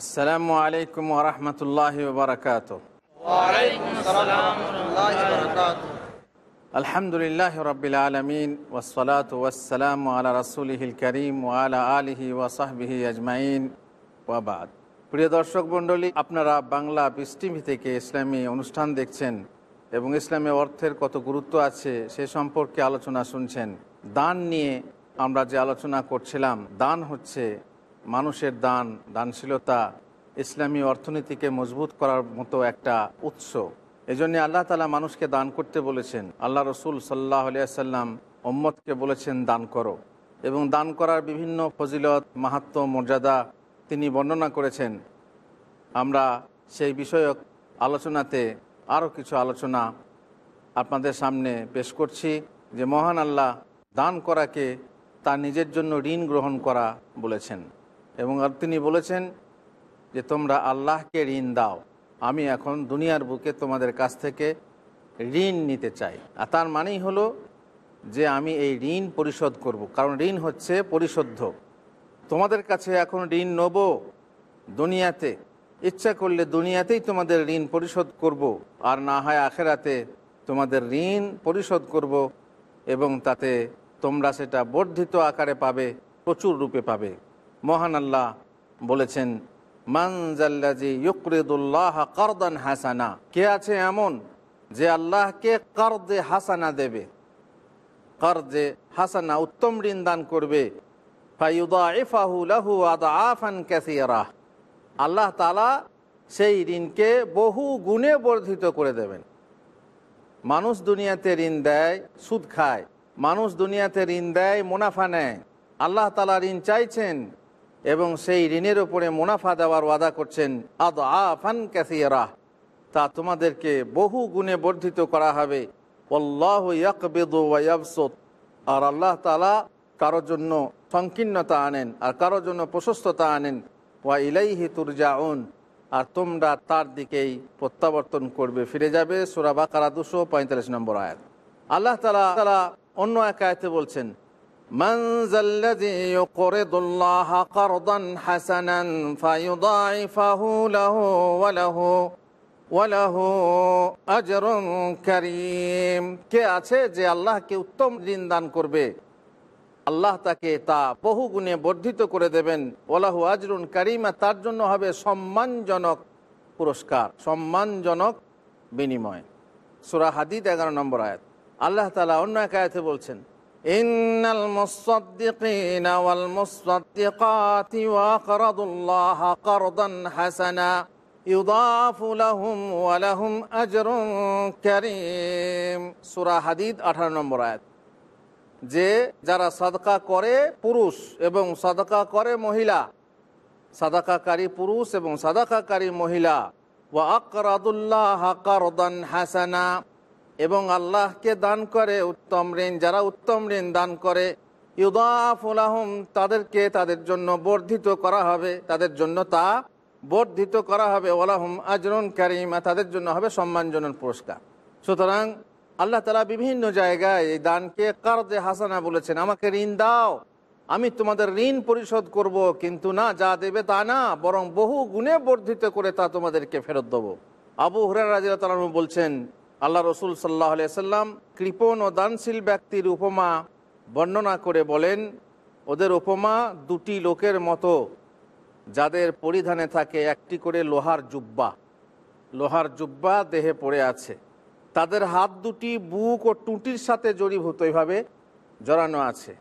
আসসালামু আলাইকুম ওরহমতুল্লাহ বারকাত আলহামদুলিল্লাহ রবিল আলমিন ওসলাত ওয়াসালাম আলা রসুলহিল করিম ওয়ালা আলিহি ওয়াসাহবিহি আজমাইন। ওয়াবাদ প্রিয় দর্শক মণ্ডলী, আপনারা বাংলা পিস টিভি থেকে ইসলামী অনুষ্ঠান দেখছেন এবং ইসলামী অর্থের কত গুরুত্ব আছে সে সম্পর্কে আলোচনা শুনছেন। দান নিয়ে আমরা যে আলোচনা করছিলাম, দান হচ্ছে মানুষের দান, দানশীলতা ইসলামী অর্থনীতিকে মজবুত করার মতো একটা উৎস। এজন্য আল্লাহ তালা মানুষকে দান করতে বলেছেন। আল্লাহ রসুল সাল্লাহ আলিয়াল্লাম ওম্মদকে বলেছেন, দান করো। এবং দান করার বিভিন্ন ফজিলত মাহাত্ম মর্যাদা তিনি বর্ণনা করেছেন। আমরা সেই বিষয়ক আলোচনাতে আরও কিছু আলোচনা আপনাদের সামনে পেশ করছি যে মহান আল্লাহ দান করাকে তার নিজের জন্য ঋণ গ্রহণ করা বলেছেন। এবং আর তিনি বলেছেন যে, তোমরা আল্লাহকে ঋণ দাও। আমি এখন দুনিয়ার বুকে তোমাদের কাছ থেকে ঋণ নিতে চাই। আর তার মানেই হলো যে, আমি এই ঋণ পরিশোধ করব। কারণ ঋণ হচ্ছে পরিশোধ তোমাদের কাছে এখন ঋণ নেব দুনিয়াতে। ইচ্ছা করলে দুনিয়াতেই তোমাদের ঋণ পরিশোধ করব। আর না হয় আখেরাতে তোমাদের ঋণ পরিশোধ করব এবং তাতে তোমরা সেটা বর্ধিত আকারে পাবে, প্রচুর রূপে পাবে। মহান আল্লাহ বলেছেন মানজাল্লাজি ইউকরিদুল্লাহ করদান হাসানা। কে আছে এমন যে আল্লাহকে করদে হাসানা দেবে? করদে হাসানা উত্তম ঋণ দান করবে। আল্লাহ তালা সেই ঋণকে বহু গুণে বর্ধিত করে দেবেন। মানুষ দুনিয়াতে ঋণ দেয়, সুদ খায়। মানুষ দুনিয়াতে ঋণ দেয়, মুনাফা নেয়। আল্লাহ তালা ঋণ চাইছেন এবং সেই ঋণের ওপরে মুনাফা দেওয়ার ওয়াদা করছেন আদ আফান ক্যাসিয়ারা তা তোমাদেরকে বহু গুণে বর্ধিত করা হবে। আর আল্লাহ তালা কারোর জন্য সংকীর্ণতা আনেন আর কারোর জন্য প্রশস্ততা আনেন। ওয়া ইলাইহি তুরজাউন। আর তোমরা তার দিকেই প্রত্যাবর্তন করবে। ফিরে যাবে সুরা বাকারা দুশো পঁয়তাল্লিশ নম্বর আয়াত। আল্লাহ তালা তালা অন্য এক আয়তে বলছেন من ذا الذي يقرض الله قرضا حسنا فيضاعفه له وله وله أجر كريم কে আছে যে আল্লাহকে উত্তম ঋণ দান করবে আল্লাহ তাকে তা বহু গুণে বর্ধিত করে দেবেন ওলাহু আজরুন কারিমা তার জন্য হবে সম্মানজনক পুরস্কার সম্মানজনক বিনিময় সুরা হাদিদ এগারো নম্বর আয়াত আল্লাহ তালা অন্য এক আয়াতে বলছেন إن المصدقين والمصدقات وأقرضوا الله قرضا حسنا يضاعف لهم ولهم أجر كريم سورة حديد 18 নম্বর আয়াত যে যারা সাদকা করে পুরুষ এবং সাদকা করে মহিলা সাদাকাকারী পুরুষ এবং সাদাকাকারী মহিলা ওয়া আকরাদুল্লাহ কারদান হাসানা এবং আল্লাহকে দান করে উত্তম ঋণ, যারা উত্তম ঋণ দান করে ইউদাফুলাহম তাদেরকে তাদের জন্য বর্ধিত করা হবে, তাদের জন্য তা বর্ধিত করা হবে ওলাহম আজরুন কারিমা তাদের জন্য হবে সম্মানজনক পুরস্কার। সুতরাং আল্লাহ তালা বিভিন্ন জায়গায় এই দানকে কারদে হাসানা বলেছেন, আমাকে ঋণ দাও, আমি তোমাদের ঋণ পরিশোধ করব, কিন্তু না যা দেবে তা না, বরং বহু গুণে বর্ধিত করে তা তোমাদেরকে ফেরত দেবো। আবু হরার রাজিয়া তালু বলছেন আল্লাহ রসুল সাল্লাহ সাল্লাম কৃপণ ও দানশীল ব্যক্তির উপমা বর্ণনা করে বলেন, ওদের উপমা দুটি লোকের মতো, যাদের পরিধানে থাকে একটি করে লোহার জুব্বা। লোহার জুব্বা দেহে পড়ে আছে। তাদের হাত দুটি বুক ও টুটির সাথে জড়িভূত এইভাবে জড়ানো আছে।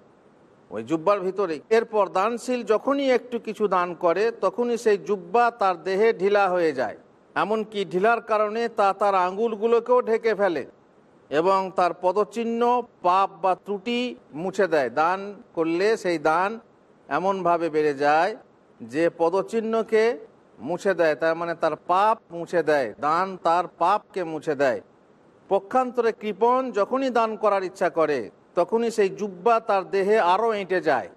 ওই জুব্বার ভিতরে এরপর দানশীল যখনই একটু কিছু দান করে, তখনই সেই জুব্বা তার দেহে ঢিলা হয়ে যায়। এমনকি ঢিলার কারণে তা তার আঙ্গুলগুলোকেও ঢেকে ফেলে এবং তার পদচিহ্ন, পাপ বা ত্রুটি মুছে দেয়। দান করলে সেই দান এমনভাবে বেড়ে যায় যে পদচিহ্নকে মুছে দেয়, তার মানে তার পাপ মুছে দেয়, দান তার পাপকে মুছে দেয়। পক্ষান্তরে কৃপণ যখনই দান করার ইচ্ছা করে, তখনই সেই জুব্বা তার দেহে আরও এঁটে যায়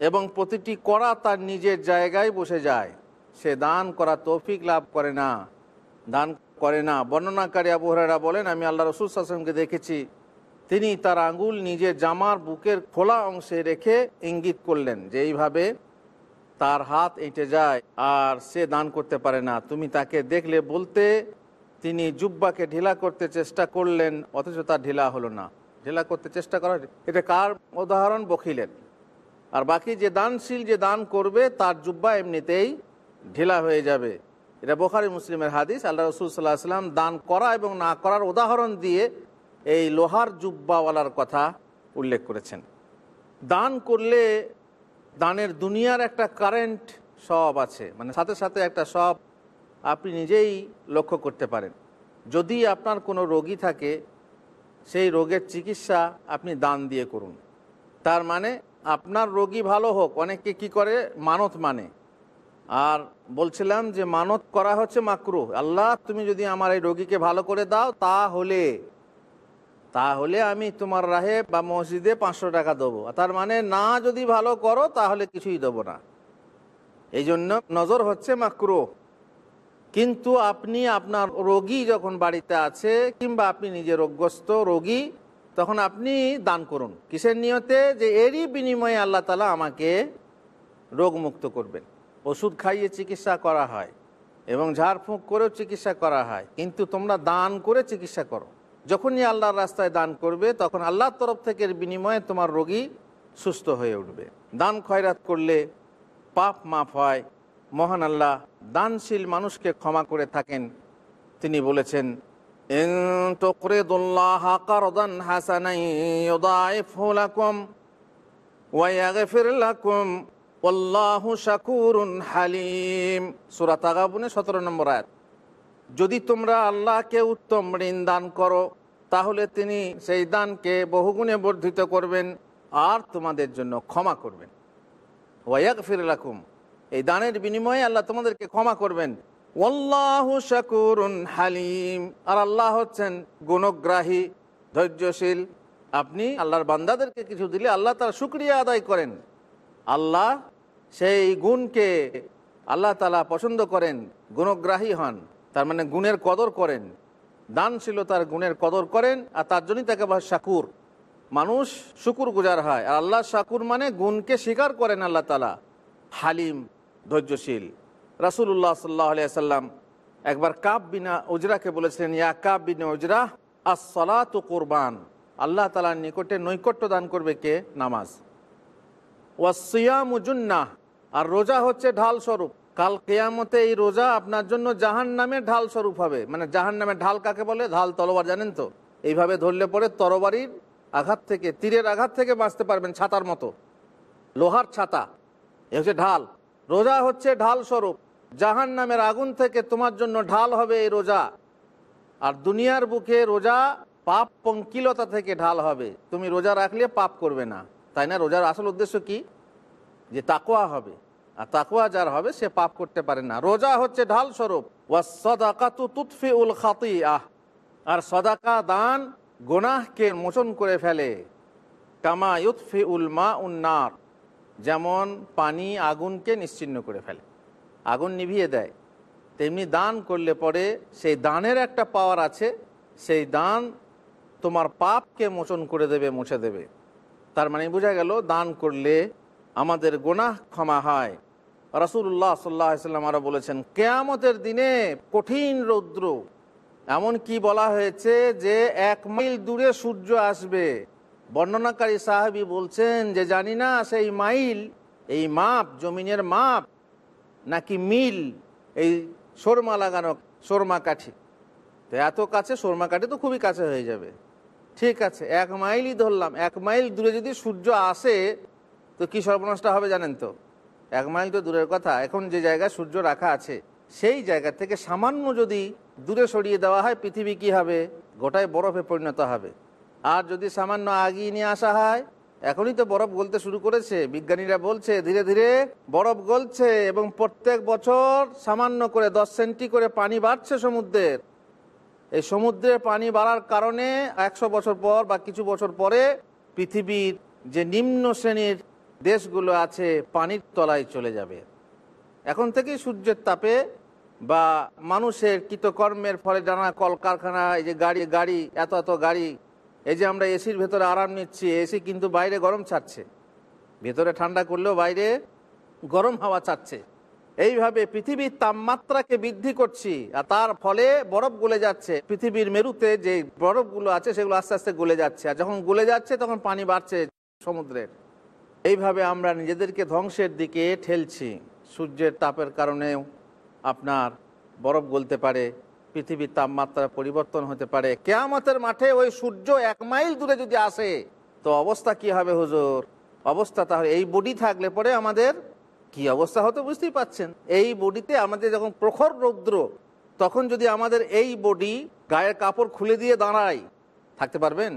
এবং প্রতিটি করা তার নিজের জায়গায় বসে যায়। সে দান করা তৌফিক লাভ করে না। দান করে না। বর্ণনাকারী আবহারা বলেন, আমি আল্লাহ রসুল আসলামকে দেখেছি। তিনি তার আঙ্গুল নিজের জামার বুকের খোলা অংশে রেখে ইঙ্গিত করলেন যে, এইভাবে তার হাত এঁটে যায় আর সে দান করতে পারে না। তুমি তাকে দেখলে বলতে তিনি জুব্বাকে ঢিলা করতে চেষ্টা করলেন, অথচ তার ঢিলা হলো না। ঢিলা করতে চেষ্টা করা এটা কার উদাহরণ? বকিলেন আর বাকি যে দানশীল যে দান করবে, তার জুব্বা এমনিতেই ঢিলা হয়ে যাবে। এটা বোখারি মুসলিমের হাদিস, আল্লাহ রসুল সাল্লাহ সাল্লাম দান করা এবং না করার উদাহরণ দিয়ে এই লোহার জুব্বাওয়ালার কথা উল্লেখ করেছেন। দান করলে দানের দুনিয়ার একটা কারেন্ট সব আছে মানে সাথে সাথে একটা সব আপনি নিজেই লক্ষ্য করতে পারেন। যদি আপনার কোনো রোগী থাকে, সেই রোগের চিকিৎসা আপনি দান দিয়ে করুন। তার মানে আপনার রোগী ভালো হোক অনেকে কি করে? মানত মানে। আর বলছিলাম যে মানত করা হচ্ছে মাকরু আল্লাহ, তুমি যদি আমার এই রোগীকে ভালো করে দাও, তাহলে তাহলে আমি তোমার রাহে বা মসজিদে পাঁচশো টাকা দেবো। তার মানে না যদি ভালো করো, তাহলে কিছুই দেবো না। এই জন্য নজর হচ্ছে মাকরু কিন্তু আপনি আপনার রোগী যখন বাড়িতে আছে, কিংবা আপনি নিজে রোগগ্রস্ত রোগী, তখন আপনি দান করুন। কিসের নিয়তে? যে এরই বিনিময়ে আল্লাহ তালা আমাকে রোগমুক্ত করবেন। ওষুধ খাইয়ে চিকিৎসা করা হয় এবং ঝাড়ফুঁক করেও চিকিৎসা করা হয়। কিন্তু তোমরা দান করে চিকিৎসা করো। যখনই আল্লাহর রাস্তায় দান করবে, তখন আল্লাহর তরফ থেকে বিনিময়ে তোমার রোগী সুস্থ হয়ে উঠবে। দান খয়রাত করলে পাপ মাফ হয়। মহান আল্লাহ দানশীল মানুষকে ক্ষমা করে থাকেন। তিনি বলেছেন, ইন হালিম। সূরা তাগাবুনে 17 নম্বর আয়াত। যদি তোমরা আল্লাহকে উত্তম ঋণ দান করো, তাহলে তিনি সেই দানকে বহুগুণে বর্ধিত করবেন আর তোমাদের জন্য ক্ষমা করবেন। ওয়াক ফিরলাকুম এই দানের বিনিময়ে আল্লাহ তোমাদেরকে ক্ষমা করবেন। ওল্লাহু শাকুরুন হালিম। আর আল্লাহ হচ্ছেন গুণগ্রাহী, ধৈর্যশীল। আপনি আল্লাহর বান্দাদেরকে কিছু দিলে আল্লাহ তার শুক্রিয়া আদায় করেন। আল্লাহ সেই গুণকে আল্লাহ তালা পছন্দ করেন, গুণগ্রাহী হন, তার মানে গুণের কদর করেন, দানশীলতার গুণের কদর করেন, আর তার জন্যই তাকে বলা শাকুর। মানুষ শুকুর গুজার হয়, আর আল্লাহ শাকুর মানে গুণকে স্বীকার করেন আল্লাহ তালা হালিম, ধৈর্যশীল। রাসুল্লাহ সাল্লাহ সাল্লাম একবার কাব বিনা উজরাকে বলেছিলেন, ইয়া কাব বিনা উজরা আসলা তো কোরবান। আল্লাহ তালার নিকটে নৈকট্য দান করবে কে? নামাজ। আর রোজা হচ্ছে ঢাল স্বরূপ কাল কেয়ামতে এই রোজা আপনার জন্য জাহান নামের ঢাল স্বরূপ হবে। মানে জাহান নামের ঢাল কাকে বলে? ঢাল তলোয়ার, জানেন তো? এইভাবে ধরলে পরে তরবারির আঘাত থেকে, তীরের আঘাত থেকে বাঁচতে পারবেন ছাতার মতো। লোহার ছাতা। এ হচ্ছে ঢাল। রোজা হচ্ছে ঢাল স্বরূপ জাহান নামের আগুন থেকে তোমার জন্য ঢাল হবে এই রোজা। আর দুনিয়ার বুকে রোজা পাপ পঙ্কিলতা থেকে ঢাল হবে। তুমি রোজা রাখলে পাপ করবে না। তাই না? রোজার আসল উদ্দেশ্য কি? যে তাকোয়া হবে। আর তাকুয়া যার হবে, সে পাপ করতে পারে না। রোজা হচ্ছে ঢাল স্বরূপ আহ আর সদাকা দান গোনাহকে মোচন করে ফেলে। কামা ইউতফি উল মা উন্নার যেমন পানি আগুনকে নিশ্চিন্ন করে ফেলে। আগুন নিভিয়ে দেয়। তেমনি দান করলে পরে সেই দানের একটা পাওয়ার আছে। সেই দান তোমার পাপকে মোচন করে দেবে, মুছে দেবে। তার মানে বোঝা গেল, দান করলে আমাদের গোনাহ ক্ষমা হয়। রাসুল্লাহ সাল্লাহ সাল্লাম আরও বলেছেন, কেয়ামতের দিনে কঠিন রৌদ্র। এমন কি বলা হয়েছে যে এক মাইল দূরে সূর্য আসবে। বর্ণনাকারী সাহাবি বলছেন যে, জানি না সেই মাইল, এই মাপ, জমিনের মাপ, নাকি মিল, এই সোরমা লাগানো, সোরমা কাঠি। তো এত কাছে, সোরমা কাঠি তো খুবই কাছে হয়ে যাবে। ঠিক আছে, এক মাইলই ধরলাম, এক মাইল দূরে যদি সূর্য আসে, তো কি সর্বনাশটা হবে জানেন তো? এক মাইল তো দূরের কথা, এখন যে জায়গায় সূর্য রাখা আছে, সেই জায়গা থেকে সামান্য যদি দূরে সরিয়ে দেওয়া হয়, পৃথিবী কি হবে? গোটায় বরফে পরিণত হবে। আর যদি সামান্য আগিয়ে নিয়ে আসা হয়, এখনই তো বরফ গলতে শুরু করেছে, বিজ্ঞানীরা বলছে, ধীরে ধীরে বরফ গলছে এবং প্রত্যেক বছর সামান্য করে দশ সেন্টি করে পানি বাড়ছে সমুদ্রের। এই সমুদ্রের পানি বাড়ার কারণে একশো বছর পর বা কিছু বছর পরে পৃথিবীর যে নিম্ন শ্রেণির দেশগুলো আছে, পানির তলায় চলে যাবে। এখন থেকেই সূর্যের তাপে বা মানুষের কৃতকর্মের ফলে জানা কলকারখানা, এই যে গাড়ি গাড়ি, এত এত গাড়ি, এই যে আমরা এসির ভেতরে আরাম নিচ্ছি, এসি কিন্তু বাইরে গরম ছাড়ছে। ভেতরে ঠান্ডা করলেও বাইরে গরম হাওয়া চাচ্ছে এইভাবে পৃথিবীর তাপমাত্রাকে বৃদ্ধি করছি আর তার ফলে বরফ গলে যাচ্ছে। পৃথিবীর মেরুতে যে বরফগুলো আছে, সেগুলো আস্তে আস্তে গলে যাচ্ছে। আর যখন গলে যাচ্ছে, তখন পানি বাড়ছে সমুদ্রের। এইভাবে আমরা নিজেদেরকে ধ্বংসের দিকে ঠেলছি। সূর্যের তাপের কারণেও আপনার বরফ গলতে পারে, পৃথিবীর তাপমাত্রা পরিবর্তন হতে পারে। কেয়ামতের মাঠে ওই সূর্য এক মাইল দূরে যদি আসে, তো অবস্থা কি হবে হুজুর? অবস্থা তাহলে এই বডি থাকলে পরে আমাদের কি অবস্থা হতো বুঝতেই পাচ্ছেন? এই বডিতে আমাদের যখন প্রখর রৌদ্র, তখন যদি আমাদের এই বডি গায়ের কাপড় খুলে দিয়ে দাঁড়ায়, থাকতে পারবেন?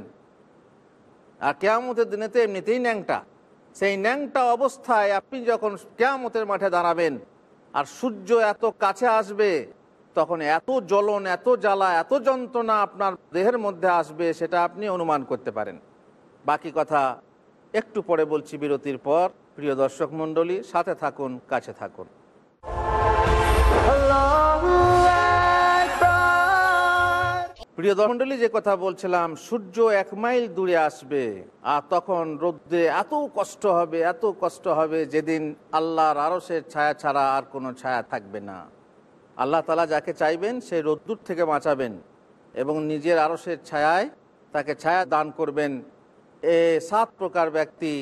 আর কেয়ামতের দিনে তো এমনিতেই ন্যাংটা। সেই ন্যাংটা অবস্থায় আপনি যখন কেয়ামতের মাঠে দাঁড়াবেন, আর সূর্য এত কাছে আসবে, তখন এত জ্বলন, এত জ্বালা, এত যন্ত্রণা আপনার দেহের মধ্যে আসবে, সেটা আপনি অনুমান করতে পারেন। বাকি কথা একটু পরে বলছি বিরতির পর। প্রিয় দর্শক মণ্ডলী, সাথে থাকুন, কাছে থাকুন। প্রিয় মণ্ডলী, যে কথা বলছিলাম, সূর্য এক মাইল দূরে আসবে, আর তখন রোদ্রে এত কষ্ট হবে, এত কষ্ট হবে, যেদিন আল্লাহর আরসের ছায়া ছাড়া আর কোনো ছায়া থাকবে না। আল্লাহ তালা যাকে চাইবেন, সে রোদ্দুর থেকে বাঁচাবেন, এবং নিজের আরসের ছায়ায় তাকে ছায়া দান করবেন। এ সাত প্রকার ব্যক্তি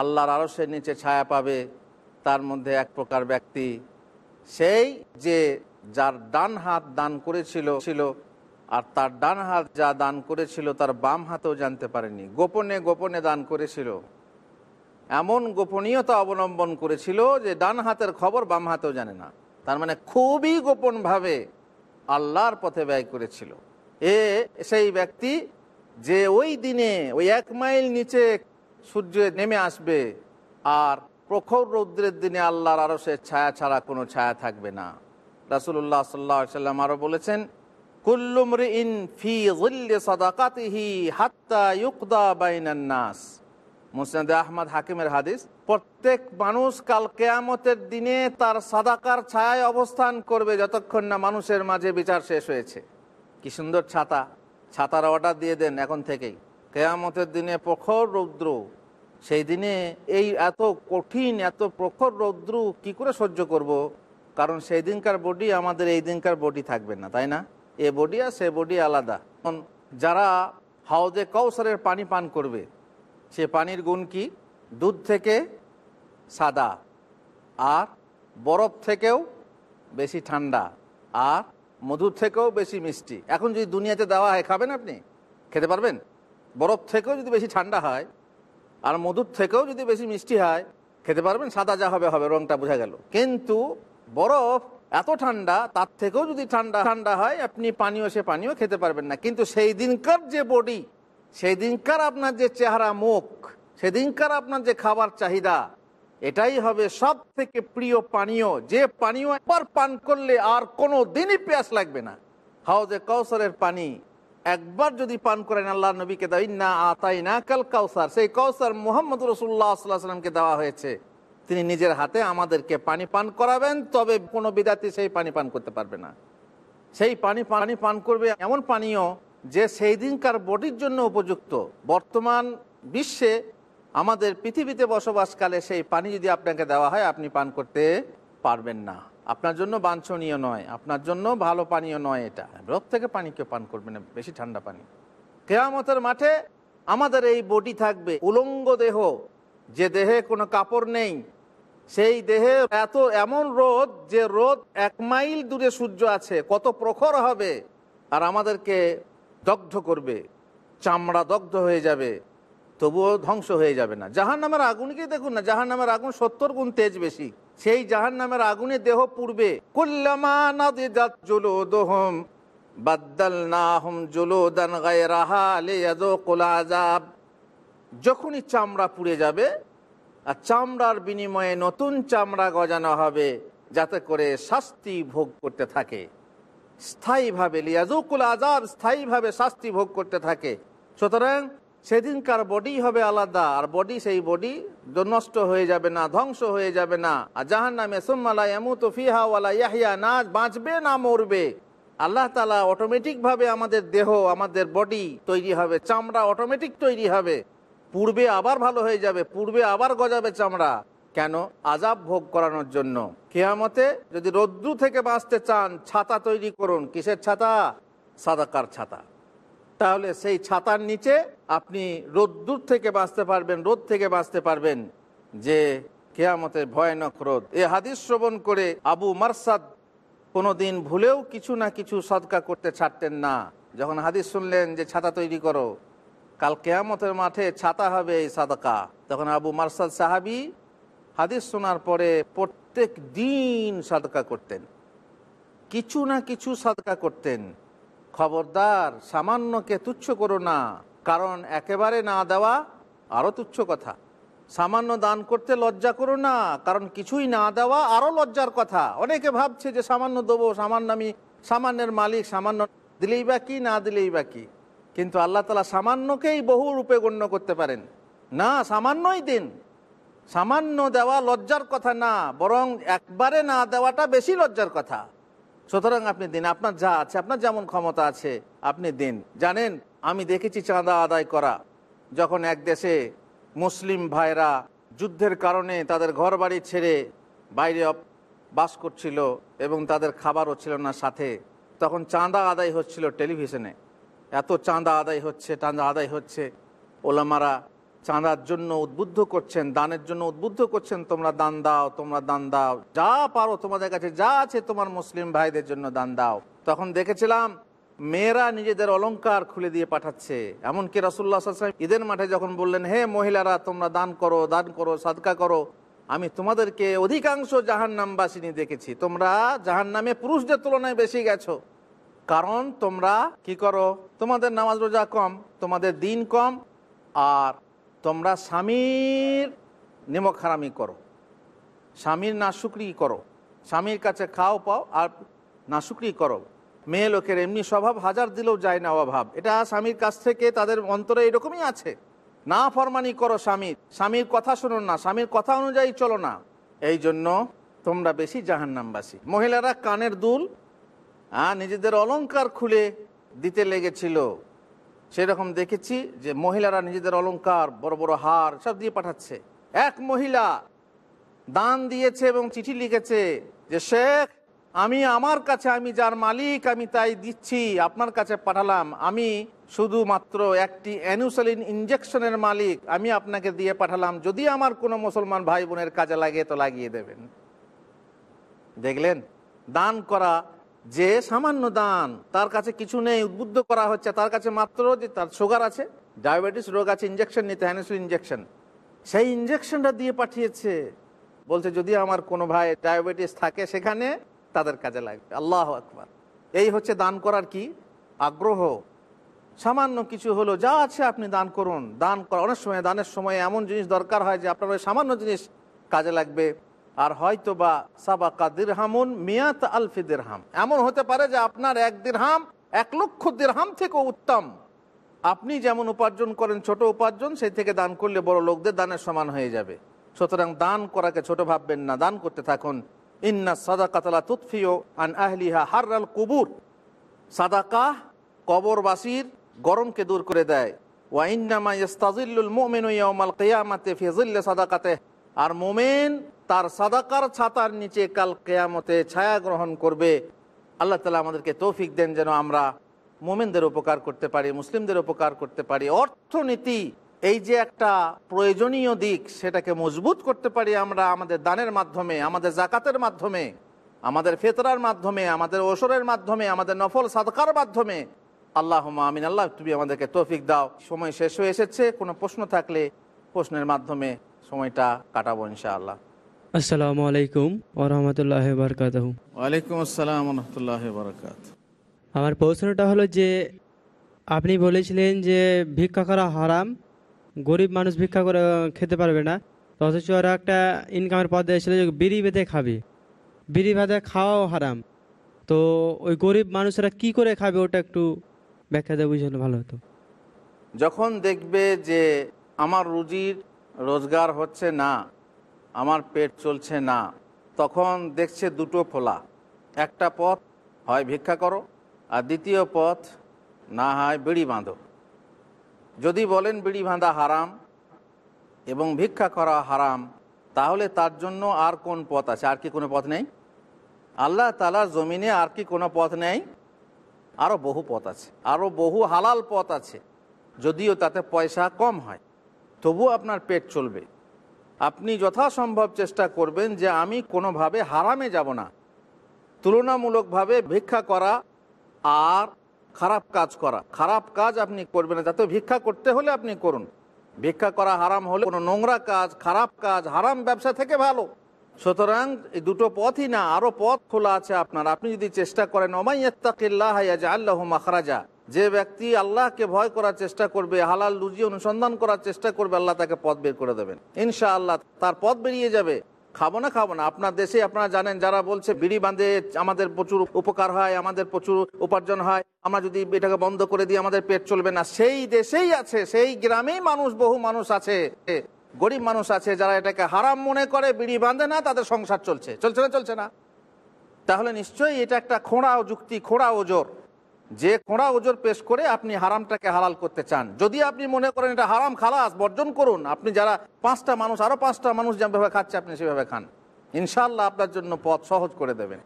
আল্লাহর আরসের নিচে ছায়া পাবে, তার মধ্যে এক প্রকার ব্যক্তি সেই যে যার ডান হাত দান করেছিল, ছিল, আর তার ডান হাত যা দান করেছিল তার বাম হাতেও জানতে পারেনি, গোপনে গোপনে দান করেছিল। এমন গোপনীয়তা অবলম্বন করেছিল যে ডান হাতের খবর বাম হাতেও জানে না। তার মানে খুবই গোপনভাবে আল্লাহর পথে ব্যয় করেছিল। এ সেই ব্যক্তি যে ওই দিনে, ওই এক মাইল নিচে সূর্য নেমে আসবে আর প্রখর রৌদ্রের দিনে আল্লাহর আরও সে ছায়া ছাড়া কোনো ছায়া থাকবে না। রাসুল্লাহ সাল্লাহ সাল্লাম আরও বলেছেন আহমদ হাকিমের হাদিস, প্রত্যেক মানুষ কাল কেয়ামতের দিনে তার অবস্থান করবে যতক্ষণ না মানুষের মাঝে বিচার শেষ হয়েছে। কি সুন্দর ছাতা। ছাতার অর্ডার দিয়ে দেন এখন থেকেই। কেয়ামতের দিনে প্রখর রৌদ্র সেই দিনে এই এত কঠিন, এত প্রখর রৌদ্র কি করে সহ্য করব। কারণ সেই দিনকার বডি আমাদের এই দিনকার বডি থাকবে না, তাই না? এ বডি আর সে বডি আলাদা। যারা হাউদে কৌসারের পানি পান করবে, সে পানির গুণ কি? দুধ থেকে সাদা আর বরফ থেকেও বেশি ঠান্ডা আর মধুর থেকেও বেশি মিষ্টি। এখন যদি দুনিয়াতে দেওয়া হয়, খাবেন আপনি? খেতে পারবেন? বরফ থেকেও যদি বেশি ঠান্ডা হয় আর মধুর থেকেও যদি বেশি মিষ্টি হয়, খেতে পারবেন, সাদা যা হবে হবে, রংটা বোঝা গেল। কিন্তু বরফ এত ঠান্ডা, তার থেকেও যদি ঠান্ডা ঠান্ডা হয়, আপনি পানীয়, সে পানীয় খেতে পারবেন না। কিন্তু সেই দিনকার যে বডি, সেই দিনকার আপনার যে চেহারা, মুখ সেদিনকার আপনার যে খাবার চাহিদা, এটাই হবে সব থেকে প্রিয় পানীয়। যে পানীয় একবার পান করলে আর কোনো দিনই পেঁয়াস লাগবে না। হাউজে কৌসরের পানি। একবার যদি পান করেন আল্লাহ নবীকে দাও না আতাই না কাল কাউসার সেই কৌসার মোহাম্মদ রসুল্লাহ সাল্লামকে দেওয়া হয়েছে। তিনি নিজের হাতে আমাদেরকে পানি পান করাবেন, তবে কোনো বিদাতি সেই পানি পান করতে পারবে না। সেই পানি পানি পান করবে এমন পানীয় যে সেই দিনকার বডির জন্য উপযুক্ত। বর্তমান বিশ্বে আমাদের পৃথিবীতে বসবাসকালে সেই পানি যদি আপনাকে দেওয়া হয়, আপনি পান করতে পারবেন না। আপনার জন্য বাঞ্ছনীয় নয়, আপনার জন্য ভালো পানীয় নয় এটা। রোগ থেকে পানি কেউ পান করবে না, বেশি ঠান্ডা পানি। কেয়ামতের মাঠে আমাদের এই বডি থাকবে উলঙ্গ দেহ। যে দেহে কোনো কাপড় নেই, সেই দেহে এত এমন রোদ যে রোদ এক মাইল দূরে সূর্য আছে, কত প্রখর হবে। আর আমাদেরকে দগ্ধ করবে, চামড়া দগ্ধ হয়ে যাবে, তবুও ধ্বংস হয়ে যাবে না। জাহান নামের আগুনকে দেখুন না জাহান নামের আগুন সত্তর গুণ তেজ বেশি। সেই জাহান নামের আগুনে দেহ পুড়বে। যখনই চামড়া পুড়ে যাবে, আর চামড়ার বিনিময়ে নতুন চামড়া গজানো হবে, যাতে করে শাস্তি ভোগ করতে থাকে। স্থায়ীভাবে লিয়াজুকুল আজাব স্থায়ীভাবে শাস্তি ভোগ করতে থাকে। সুতরাং সেদিনকার বডি হবে আলাদা, আর বডি সেই বডি নষ্ট হয়ে যাবে না, ধ্বংস হয়ে যাবে না। আর জাহান নামে সুম্মালা এমুত ফিহাওয়ালা ইয়াহিয়া না বাঁচবে না মরবে। আল্লাহ তালা অটোমেটিকভাবে আমাদের দেহ, আমাদের বডি তৈরি হবে, চামড়া অটোমেটিক তৈরি হবে। পূর্বে আবার ভালো হয়ে যাবে, পূর্বে আবার গজাবে চামড়া। কেন? আজাব ভোগ করানোর জন্য। কেয়ামতে যদি রোদ্রু থেকে বাঁচতে চান, ছাতা তৈরি করুন। কিসের ছাতা? সাদাকার ছাতা। তাহলে সেই ছাতার নিচে আপনি রোদ্দুর থেকে বাঁচতে পারবেন, রোদ থেকে বাঁচতে পারবেন যে কেয়ামতের ভয়ানক রোদ। এ হাদিস শ্রবণ করে আবু মারসাদ কোনোদিন ভুলেও কিছু না কিছু সদকা করতে ছাড়তেন না। যখন হাদিস শুনলেন যে ছাতা তৈরি করো, কাল কেয়ামতের মাঠে ছাতা হবে এই সাদকা। তখন আবু মারসাদ সাহাবি হাদিস শোনার পরে প্রত্যেক দিন সাদকা করতেন। কিছু না কিছু সাদকা করতেন। খবরদার, সামান্যকে তুচ্ছ করো না, কারণ একেবারে না দেওয়া আরও তুচ্ছ কথা। সামান্য দান করতে লজ্জা করো না, কারণ কিছুই না দেওয়া আরও লজ্জার কথা। অনেকে ভাবছে যে সামান্য দেবো, সামান্য আমি, সামান্যের মালিক, সামান্য দিলেই বা কি, না দিলেই বা কি। কিন্তু আল্লাহ তালা সামান্যকেই বহু রূপে গণ্য করতে পারেন। না, সামান্যই দিন। সামান্য দেওয়া লজ্জার কথা না, বরং একবারে না দেওয়াটা বেশি লজ্জার কথা। সুতরাং আপনি দিন, আপনার যা আছে, আপনার যেমন ক্ষমতা আছে, আপনি দিন। জানেন, আমি দেখেছি চাঁদা আদায় করা। যখন এক দেশে মুসলিম ভাইরা যুদ্ধের কারণে তাদের ঘর বাড়ি ছেড়ে বাইরে বাস করছিল এবং তাদের খাবারও ছিল না সাথে, তখন চাঁদা আদায় হচ্ছিল টেলিভিশনে। এত চাঁদা আদায় হচ্ছে, চাঁদা আদায় হচ্ছে। ওলামারা চাঁদার জন্য উদ্বুদ্ধ করছেন, দানের জন্য উদ্বুদ্ধ করছেন, তোমরা দান দাও, তোমরা দান দাও। যা পারো তোমাদের কাছে, যা আছে তোমার মুসলিম ভাইদের জন্য দান দাও। তখন দেখেছিলাম, মেয়েরা নিজেদের অলংকার খুলে দিয়ে পাঠাচ্ছে। এমনকি রসুল্লাহ ঈদের মাঠে যখন বললেন, হে মহিলারা, তোমরা দান করো দান করো, সাদকা করো, আমি তোমাদেরকে অধিকাংশ জাহান নামবাসিনী দেখেছি। তোমরা জাহান নামে পুরুষদের তুলনায় বেশি গেছো। কারণ তোমরা কি করো? তোমাদের নামাজ রোজা কম, তোমাদের দিন কম, আর তোমরা স্বামীর নিমক হারামি করো। স্বামীর নাশুকরি করো। স্বামীর কাছে খাও, পাও আর নাশুকরি করো। মেয়ে লোকের এমনি স্বভাব হাজার দিলেও যায় না অভাব। এটা স্বামীর কাছ থেকে তাদের অন্তরে এরকমই আছে। না ফরমানি করো স্বামীর। স্বামীর কথা শুনুন না। স্বামীর কথা অনুযায়ী চলো না। এই জন্য তোমরা বেশি জাহান্নামবাসী। মহিলারা কানের দুল হ্যাঁ নিজেদের অলংকার খুলে দিতে লেগেছিল। সেরকম দেখেছি যে মহিলারা নিজেদের অলংকার, বড় বড় হার, সব দিয়ে পাঠাচ্ছে। এক মহিলা দান দিয়েছে এবং চিঠি লিখেছে যে, শেখ, আমি আমার কাছে, আমি যার মালিক, আমি তাই দিচ্ছি, আপনার কাছে পাঠালাম। আমি শুধুমাত্র একটি অ্যানুসালিন ইঞ্জেকশনের মালিক, আমি আপনাকে দিয়ে পাঠালাম। যদি আমার কোনো মুসলমান ভাই বোনের কাজে লাগে, তো লাগিয়ে দেবেন। দেখলেন? দান করা যে সামান্য দান তার কাছে কিছু নেই, উদ্বুদ্ধ করা হচ্ছে, তার কাছে মাত্র যে তার সুগার আছে ডায়াবেটিস রোগ আছে ইঞ্জেকশন নিতে হ্যানেসুল ইঞ্জেকশন সেই ইঞ্জেকশনটা দিয়ে পাঠিয়েছে। বলছে, যদি আমার কোনো ভাই ডায়াবেটিস থাকে সেখানে, তাদের কাজে লাগবে। আল্লাহ আকবার। এই হচ্ছে দান করার কি? আগ্রহ। সামান্য কিছু হলো, যা আছে আপনি দান করুন। দান করা, অনেক সময়, দানের সময় এমন জিনিস দরকার হয় যে আপনার ওই সামান্য জিনিস কাজে লাগবে। আর হয়তো বা সাবাকা দিরহামুন মিয়াত আলফি দিরহাম। এমন হতে পারে যে আপনার এক দিরহাম এক লক্ষ দিরহাম থেকে উত্তম। আপনি যেমন উপার্জন করেন ছোট উপার্জন, সেই থেকে দান করলে বড় লোকদের দানের সমান হয়ে যাবে। সুতরাং দান করাকে ছোট ভাববেন না, দান করতে থাকুন। ইন্না সাদাকাতলা তুৎফিও আন আহলিহা হার্রাল কুবুর। সাদাকা কবরবাসীর গরমকে দূর করে দেয়। ওয়াইন্নামা ইস্তাজিল্লুল মুমিনু ইয়াউমাল কিয়ামাতে ফি জিল্লি সাদাকাতে আর মোমেন তার সাদাকার ছাতার নিচে কাল কেয়ামতে ছায়া গ্রহণ করবে। আল্লাহ তালা আমাদেরকে তৌফিক দেন যেন আমরা মোমেনদের উপকার করতে পারি, মুসলিমদের উপকার করতে পারি। অর্থনীতি এই যে একটা প্রয়োজনীয় দিক, সেটাকে মজবুত করতে পারি আমরা আমাদের দানের মাধ্যমে, আমাদের জাকাতের মাধ্যমে, আমাদের ফেতরার মাধ্যমে, আমাদের ওসরের মাধ্যমে, আমাদের নফল সাদকার মাধ্যমে। আল্লাহ আমিন। আল্লাহ তুমি আমাদেরকে তৌফিক দাও। সময় শেষ হয়ে এসেছে। কোনো প্রশ্ন থাকলে প্রশ্নের মাধ্যমে সময়টা কাটাবো ইনশাআল্লাহ। আসসালামু আলাইকুম ওরহমতুল্লাহ বারকাতহ ওয়ালাইকুম আসসালাম রহমতুল্লাহ বারকাত আমার প্রশ্নটা হলো যে আপনি বলেছিলেন যে ভিক্ষা করা হারাম গরিব মানুষ ভিক্ষা করে খেতে পারবে না তো অথচ ওরা একটা ইনকামের পথ দিয়েছিল যে বিড়ি বেঁধে খাবে। বিড়ি বেঁধে খাওয়াও হারাম। তো ওই গরিব মানুষরা কি করে খাবে ওটা একটু ব্যাখ্যা দিয়ে বুঝলে ভালো হতো। যখন দেখবে যে আমার রুজির রোজগার হচ্ছে না, আমার পেট চলছে না। তখন দেখছে দুটো ফোলা। একটা পথ হয় ভিক্ষা করো, আর দ্বিতীয় পথ না হয় বিড়ি বাঁধো। যদি বলেন বিড়ি বাঁধা হারাম এবং ভিক্ষা করা হারাম, তাহলে তার জন্য আর কোন পথ আছে? আর কি কোনো পথ নেই? আল্লাহ তালার জমিনে আর কি কোনো পথ নেই? আরও বহু পথ আছে। আরও বহু হালাল পথ আছে। যদিও তাতে পয়সা কম হয়। তবুও আপনার পেট চলবে। আপনি যথাসম্ভব চেষ্টা করবেন যে আমি কোনোভাবে হারামে যাব না। তুলনামূলকভাবে ভিক্ষা করা আর খারাপ কাজ করা। খারাপ কাজ আপনি করবেন না, যাতে ভিক্ষা করতে হলে আপনি করুন। ভিক্ষা করা হারাম হলে কোনো নোংরা কাজ, খারাপ কাজ, হারাম ব্যবসা থেকে ভালো। সুতরাং এই দুটো পথই না, আরও পথ খোলা আছে আপনার। আপনি যদি চেষ্টা করেন আল্লাহ মাখরাজা। যে ব্যক্তি আল্লাহকে ভয় করার চেষ্টা করবে, হালাল রুজি অনুসন্ধান করার চেষ্টা করবে, আল্লাহ তাকে পথ বের করে দেবেন। ইনশা আল্লাহ তার পথ বেরিয়ে যাবে। খাব না খাব না, আপনার দেশে আপনারা জানেন, যারা বলছে বিড়ি বাঁধে, আমাদের প্রচুর উপকার হয়, আমাদের প্রচুর উপার্জন হয়, আমরা যদি এটাকে বন্ধ করে দিই, আমাদের পেট চলবে না। সেই দেশেই আছে, সেই গ্রামেই মানুষ, বহু মানুষ আছে, গরিব মানুষ আছে, যারা এটাকে হারাম মনে করে, বিড়ি বাঁধে না, তাদের সংসার চলছে। চলছে না চলছে না। তাহলে নিশ্চয়ই এটা একটা খোঁড়া যুক্তি, খোঁড়া ওজোর যে খোঁড়া ওজোর পেশ করে আপনি হারামটাকে হালাল করতে চান। যদি আপনি মনে করেন এটা হারাম খালাস বর্জন করুন। আপনি যারা পাঁচটা মানুষ আরও পাঁচটা মানুষ যেভাবে খাচ্ছে আপনি সেভাবে খান। ইনশাল্লাহ আপনার জন্য পথ সহজ করে দেবেন।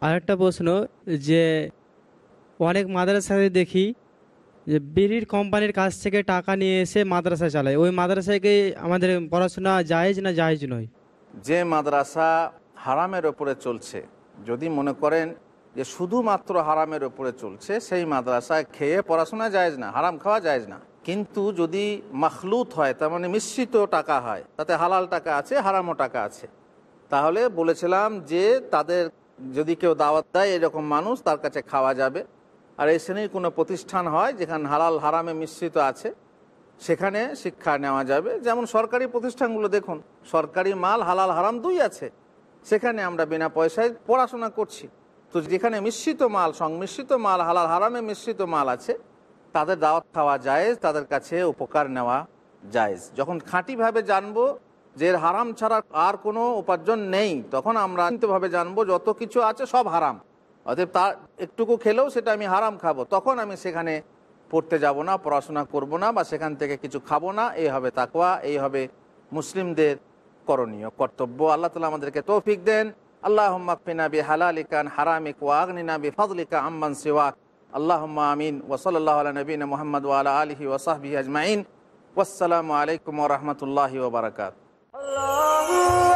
আরেকটা প্রশ্ন যে অনেক মাদ্রাসায় দেখি যে বিড়ির কোম্পানির কাছ থেকে টাকা নিয়ে এসে মাদ্রাসা চালায়। ওই মাদ্রাসাকে আমাদের পড়াশোনা জায়েজ না জায়েজ নয়? যে মাদ্রাসা হারামের ওপরে চলছে যদি মনে করেন যে শুধুমাত্র হারামের ওপরে চলছে, সেই মাদ্রাসায় খেয়ে পড়াশোনা যায় না, হারাম খাওয়া যায় না। কিন্তু যদি মাখলুত হয়, তার মানে মিশ্রিত টাকা হয়, তাতে হালাল টাকা আছে, হারামও টাকা আছে। তাহলে বলেছিলাম যে তাদের যদি কেউ দাওয়াত দেয় এরকম মানুষ, তার কাছে খাওয়া যাবে। আর এই শ্রেণির কোনো প্রতিষ্ঠান হয় যেখানে হালাল, হারামে মিশ্রিত আছে, সেখানে শিক্ষা নেওয়া যাবে। যেমন সরকারি প্রতিষ্ঠানগুলো দেখুন, সরকারি মাল, হালাল, হারাম দুই আছে। সেখানে আমরা বিনা পয়সায় পড়াশোনা করছি। তো যেখানে মিশ্রিত মাল, সংমিশ্রিত মাল, হালাল হারামে মিশ্রিত মাল আছে, তাদের দাওয়াত খাওয়া জায়েজ, তাদের কাছে উপকার নেওয়া জায়েজ। যখন খাঁটিভাবে জানব যে হারাম ছাড়া আর কোনো উপার্জন নেই, তখন আমরা ভাবে জানব যত কিছু আছে সব হারাম। অতএব তার একটুকু খেলেও সেটা আমি হারাম খাব। তখন আমি সেখানে পড়তে যাব না, পড়াশোনা করব না বা সেখান থেকে কিছু খাব না। এই হবে তাকওয়া, এই হবে মুসলিমদের করণীয়, কর্তব্য। আল্লাহ তালা আমাদেরকে তৌফিক দেন। আল্লাহ মাকফিনা বি হালালিকান হারামিক ওয়াগনিনা বি ফজলিকা আম্মান সিওয়াক আল্লাহ আমিন ওসলাল্লাহ নবীন মোহাম্মদ ওয়ালা আলহি ওসাহবি আজমাইন ওয়াসালামু আলাইকুম রহমতুল্লাহি ওবরাকাত Allah